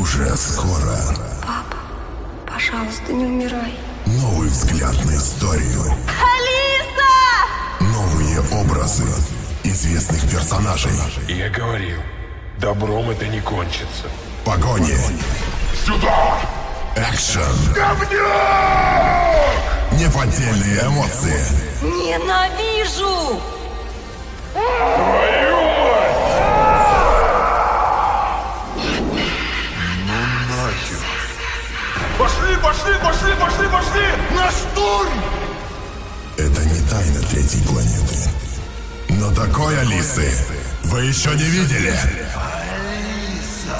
Уже скоро. Папа, пожалуйста, не умирай. Новый взгляд на историю. Алиса! Новые образы известных персонажей. Я говорил, добром это не кончится. Погони. Сюда! Экшен. Говнюк! Неподдельные эмоции. Ненавижу! Пошли, пошли, пошли, пошли! На штурм! Это не тайна третьей планеты. Но такой Алисы вы еще не видели. Алиса!